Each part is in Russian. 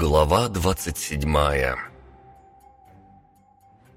Глава двадцать седьмая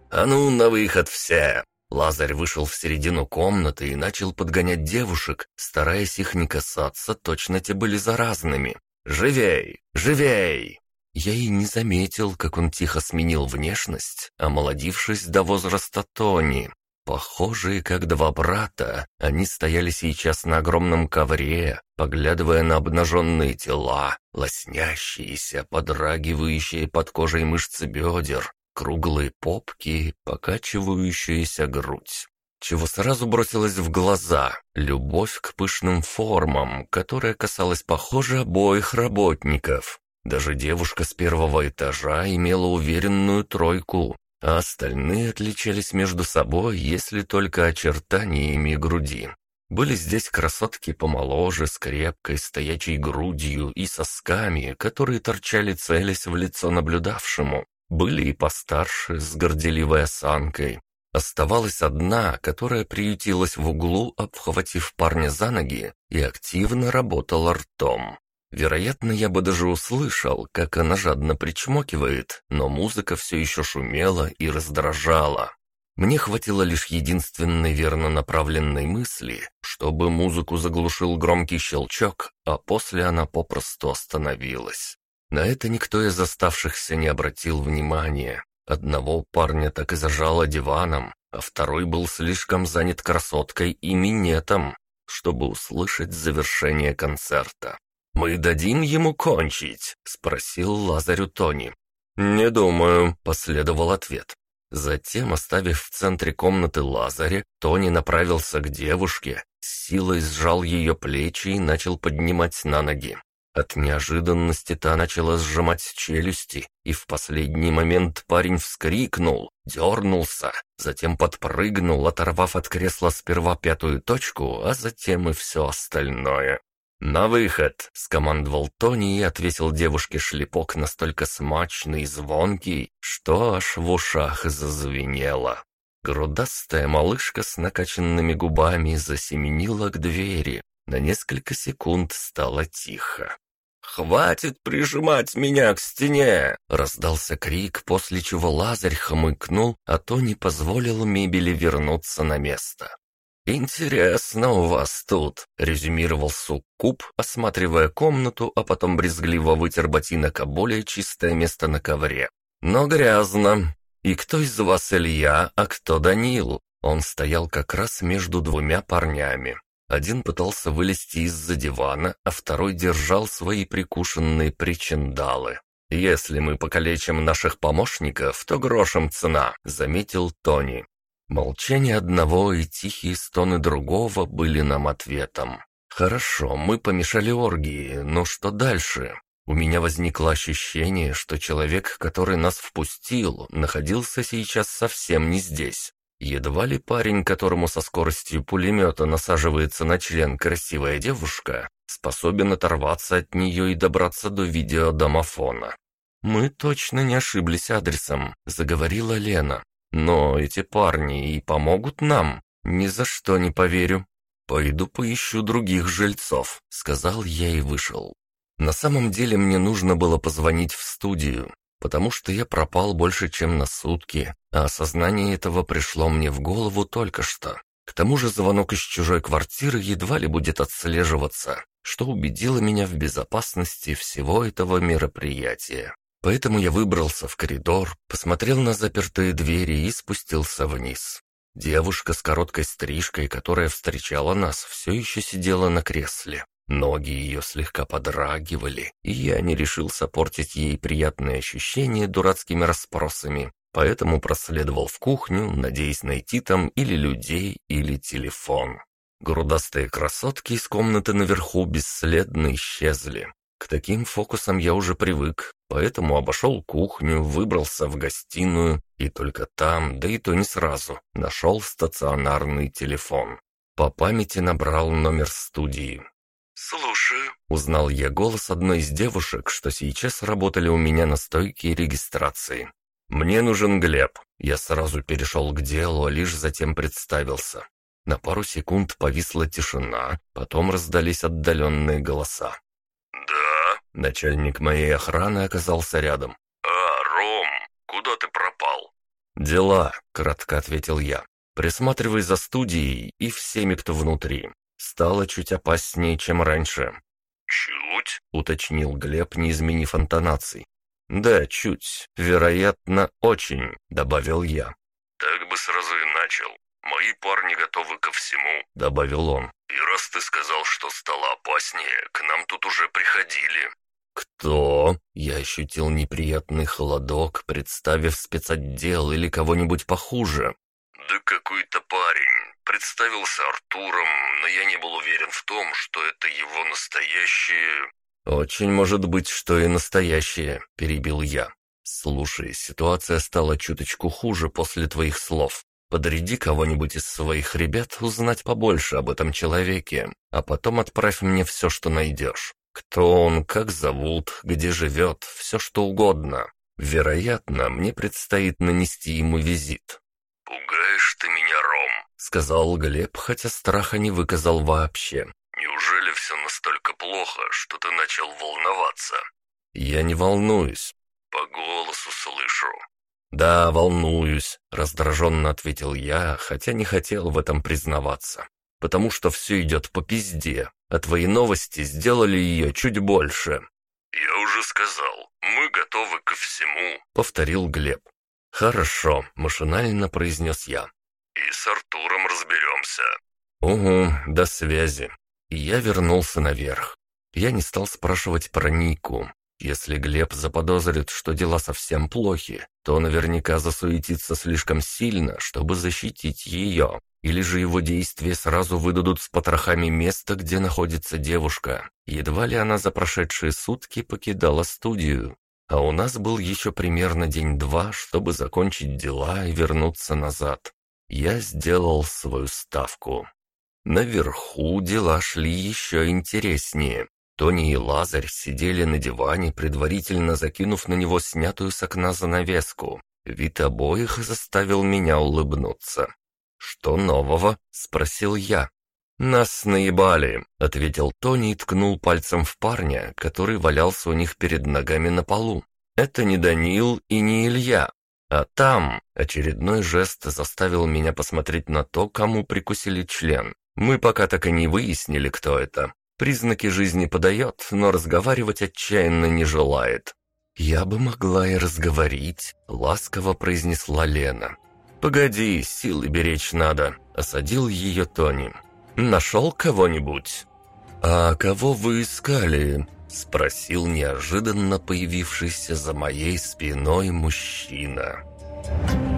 «А ну, на выход все!» Лазарь вышел в середину комнаты и начал подгонять девушек, стараясь их не касаться, точно те были заразными. «Живей! Живей!» Я и не заметил, как он тихо сменил внешность, омолодившись до возраста Тони. Похожие как два брата, они стояли сейчас на огромном ковре, поглядывая на обнаженные тела, лоснящиеся, подрагивающие под кожей мышцы бедер, круглые попки, покачивающаяся грудь. Чего сразу бросилось в глаза — любовь к пышным формам, которая касалась, похоже, обоих работников. Даже девушка с первого этажа имела уверенную тройку, а остальные отличались между собой, если только очертаниями груди. Были здесь красотки помоложе, с крепкой стоячей грудью и сосками, которые торчали целясь в лицо наблюдавшему. Были и постарше, с горделивой осанкой. Оставалась одна, которая приютилась в углу, обхватив парня за ноги, и активно работала ртом. Вероятно, я бы даже услышал, как она жадно причмокивает, но музыка все еще шумела и раздражала. Мне хватило лишь единственной верно направленной мысли, чтобы музыку заглушил громкий щелчок, а после она попросту остановилась. На это никто из оставшихся не обратил внимания. Одного парня так и зажало диваном, а второй был слишком занят красоткой и минетом, чтобы услышать завершение концерта. «Мы дадим ему кончить?» — спросил Лазарю Тони. «Не думаю», — последовал ответ. Затем, оставив в центре комнаты Лазаря, Тони направился к девушке, с силой сжал ее плечи и начал поднимать на ноги. От неожиданности та начала сжимать челюсти, и в последний момент парень вскрикнул, дернулся, затем подпрыгнул, оторвав от кресла сперва пятую точку, а затем и все остальное. «На выход!» — скомандовал Тони и отвесил девушке шлепок настолько смачный и звонкий, что аж в ушах зазвенело. Грудастая малышка с накачанными губами засеменила к двери. На несколько секунд стало тихо. «Хватит прижимать меня к стене!» — раздался крик, после чего Лазарь хмыкнул, а Тони позволил мебели вернуться на место. «Интересно у вас тут», — резюмировал Суккуб, осматривая комнату, а потом брезгливо вытер ботинок о более чистое место на ковре. «Но грязно. И кто из вас Илья, а кто Данил?» Он стоял как раз между двумя парнями. Один пытался вылезти из-за дивана, а второй держал свои прикушенные причиндалы. «Если мы покалечим наших помощников, то грошем цена», — заметил Тони. Молчание одного и тихие стоны другого были нам ответом. «Хорошо, мы помешали оргии, но что дальше?» У меня возникло ощущение, что человек, который нас впустил, находился сейчас совсем не здесь. Едва ли парень, которому со скоростью пулемета насаживается на член красивая девушка, способен оторваться от нее и добраться до видеодомофона. «Мы точно не ошиблись адресом», — заговорила Лена. Но эти парни и помогут нам. Ни за что не поверю. Пойду поищу других жильцов, сказал я и вышел. На самом деле мне нужно было позвонить в студию, потому что я пропал больше, чем на сутки, а осознание этого пришло мне в голову только что. К тому же звонок из чужой квартиры едва ли будет отслеживаться, что убедило меня в безопасности всего этого мероприятия. Поэтому я выбрался в коридор, посмотрел на запертые двери и спустился вниз. Девушка с короткой стрижкой, которая встречала нас, все еще сидела на кресле. Ноги ее слегка подрагивали, и я не решился портить ей приятные ощущения дурацкими расспросами, поэтому проследовал в кухню, надеясь найти там или людей, или телефон. Грудастые красотки из комнаты наверху бесследно исчезли. К таким фокусам я уже привык, поэтому обошел кухню, выбрался в гостиную и только там, да и то не сразу, нашел стационарный телефон. По памяти набрал номер студии. «Слушаю», — узнал я голос одной из девушек, что сейчас работали у меня на стойке регистрации. «Мне нужен Глеб». Я сразу перешел к делу, а лишь затем представился. На пару секунд повисла тишина, потом раздались отдаленные голоса. Начальник моей охраны оказался рядом. «А, Ром, куда ты пропал?» «Дела», — кратко ответил я. «Присматривай за студией и всеми, кто внутри. Стало чуть опаснее, чем раньше». «Чуть?» — уточнил Глеб, не изменив интонаций. «Да, чуть. Вероятно, очень», — добавил я. «Так бы сразу и начал. Мои парни готовы ко всему», — добавил он. «И раз ты сказал, что стало опаснее, к нам тут уже приходили». «Кто?» Я ощутил неприятный холодок, представив спецотдел или кого-нибудь похуже. «Да какой-то парень. Представился Артуром, но я не был уверен в том, что это его настоящее...» «Очень может быть, что и настоящее», — перебил я. «Слушай, ситуация стала чуточку хуже после твоих слов. Подряди кого-нибудь из своих ребят узнать побольше об этом человеке, а потом отправь мне все, что найдешь. Кто он, как зовут, где живет, все что угодно. Вероятно, мне предстоит нанести ему визит». «Пугаешь ты меня, Ром», — сказал Глеб, хотя страха не выказал вообще. «Неужели все настолько плохо, что ты начал волноваться?» «Я не волнуюсь». «По голосу слышу». «Да, волнуюсь», — раздраженно ответил я, хотя не хотел в этом признаваться. «Потому что все идет по пизде, а твои новости сделали ее чуть больше». «Я уже сказал, мы готовы ко всему», — повторил Глеб. «Хорошо», — машинально произнес я. «И с Артуром разберемся». «Угу, до связи». И я вернулся наверх. Я не стал спрашивать про Нику. Если Глеб заподозрит, что дела совсем плохи, то наверняка засуетится слишком сильно, чтобы защитить ее. Или же его действия сразу выдадут с потрохами место, где находится девушка. Едва ли она за прошедшие сутки покидала студию. А у нас был еще примерно день-два, чтобы закончить дела и вернуться назад. Я сделал свою ставку. Наверху дела шли еще интереснее. Тони и Лазарь сидели на диване, предварительно закинув на него снятую с окна занавеску. Вид обоих заставил меня улыбнуться. «Что нового?» — спросил я. «Нас наебали», — ответил Тони и ткнул пальцем в парня, который валялся у них перед ногами на полу. «Это не Данил и не Илья. А там...» — очередной жест заставил меня посмотреть на то, кому прикусили член. Мы пока так и не выяснили, кто это. Признаки жизни подает, но разговаривать отчаянно не желает. «Я бы могла и разговорить», — ласково произнесла Лена. «Погоди, силы беречь надо», — осадил ее Тони. «Нашел кого-нибудь?» «А кого вы искали?» — спросил неожиданно появившийся за моей спиной мужчина. «Мужчина».